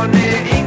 morning.